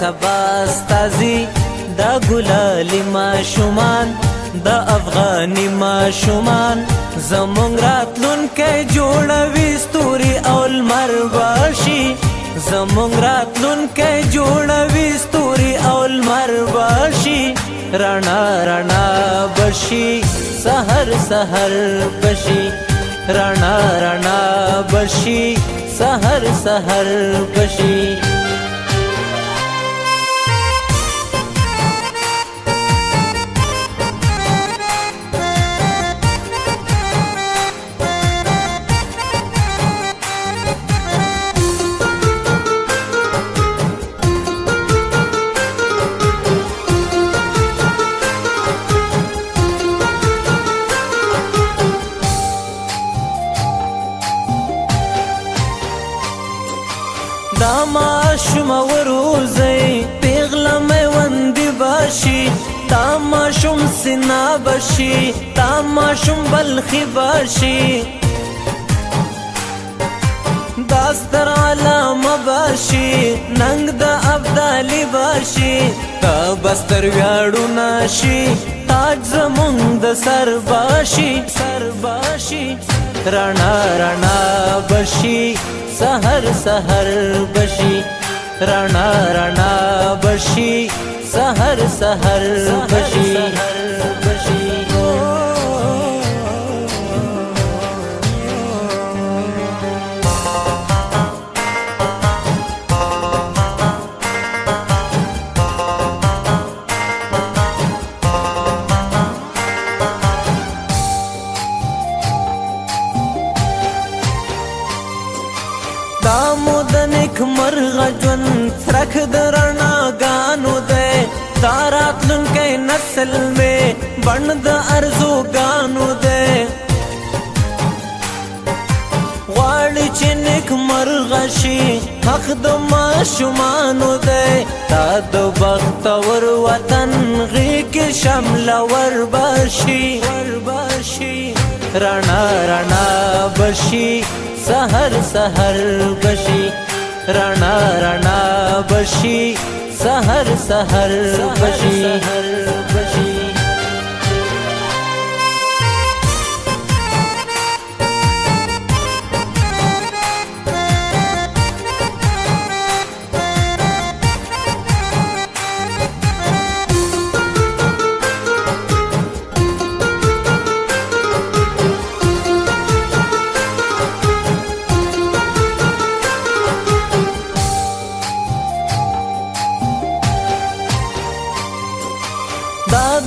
سبا استازي دا ګلالي ماشومان د افغاني ماشومان زمونږ راتلونکی جوړوي ستوري او لمر باشي زمونږ راتلونکی جوړوي ستوري او لمر باشي رڼا رڼا بشي سحر سحر بشي رڼا رڼا بشي سحر سحر بشي ماشوم سینا بشي تا ماشوم بلخي بشي داستر علام بشي ننګ د ابدالي بشي تا بستر ویاړو ناشي تاج زمون د سر بشي سر بشي رڼا رڼا بشي سحر سحر بشي رڼا رڼا بشي سهر سهر بشي دامودر نیک مرغ جون ترک درنا غانو دے تارات لن کے نسل میں بند ارزو غانو دے غواړي چې نیک مرغ شي حق د ماشومانو دی تا د بختور وطن غي کې شمل ور بشي ور بشي رڼا رڼا بشي سحر سحر بشي रणा रणा बशी सहर सहर बशी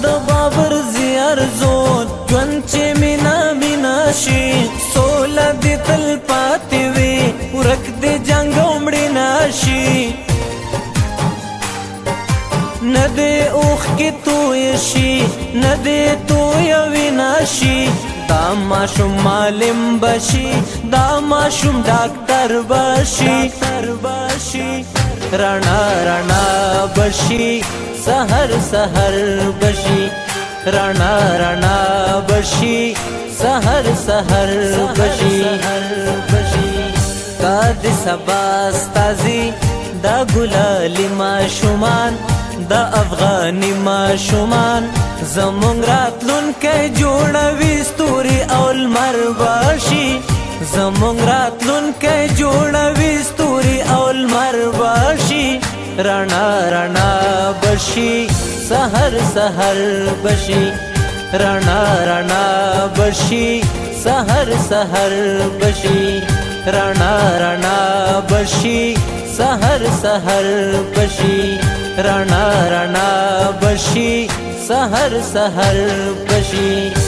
د باور زیار زون ژوند چې مینا مینا شي سوله دې تل پاتې وي ورک دې جنگ عمرې ناشي ندې اوخ کې توې شي ندې توې ویناشي دا ماشوم معلم بشي دا ماشوم ډاکټر بشي رڼا رڼا بشي سحر سحر بشي رانا رانا بشي سحر سحر بشي تا د سبا ستازي دا ګلالي ما شومان د افغاني ما شومان زمونږ راتلونکي جوړوي ستوري او لمر باشي زمونږ راتلونکي جوړوي ستوري او لمر باشي रणा रणा बशी सहर सहर बशी रणा रणा बशी सहर सहर बशी रणा रणा बशी सहर सहर बशी रणा रणा बशी सहर सहर बशी रना रना